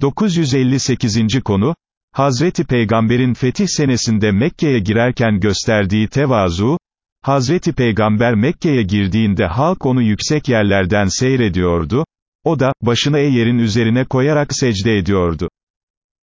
958. konu, Hazreti Peygamber'in fetih senesinde Mekke'ye girerken gösterdiği tevazu, Hazreti Peygamber Mekke'ye girdiğinde halk onu yüksek yerlerden seyrediyordu, o da, başını yerin üzerine koyarak secde ediyordu.